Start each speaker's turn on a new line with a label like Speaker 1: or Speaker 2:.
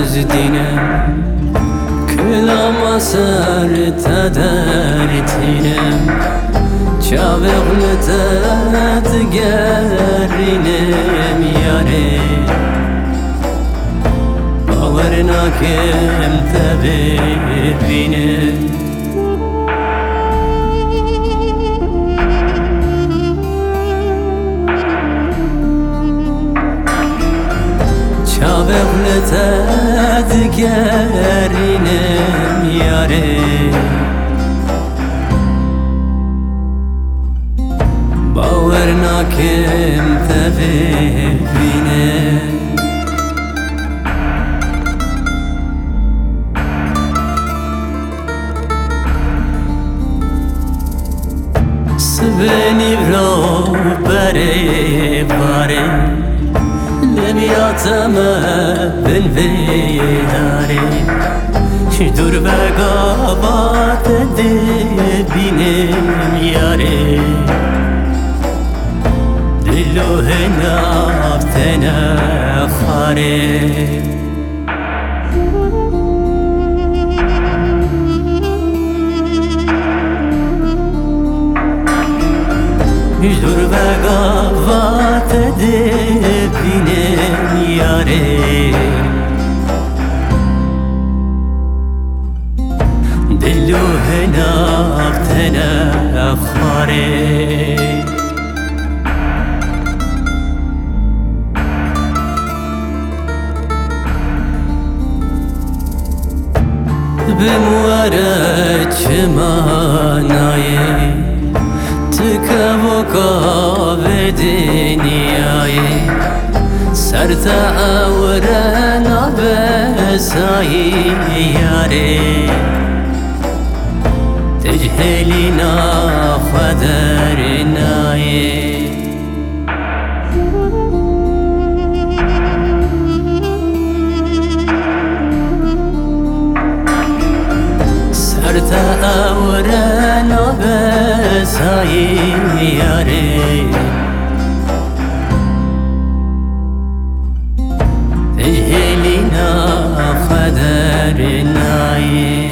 Speaker 1: özdinem Külama serta dertinem Çaveklı tet gerinem yare. Bağırına kim tebibinem Çavekle gerinem yare Bağırına kim tebibine Sveni vro bere bare Ben vedare Dur ve gabat edibinem yare Dillo henaftene khare Dur ve gavat edibinem ناقتنا خاره بمواره چه مانایه تکه و کابه دنیایه سر تا اوره نابسایی یاره. ذلنا خدرنا سرت اورنا بسايم ياري Yeah.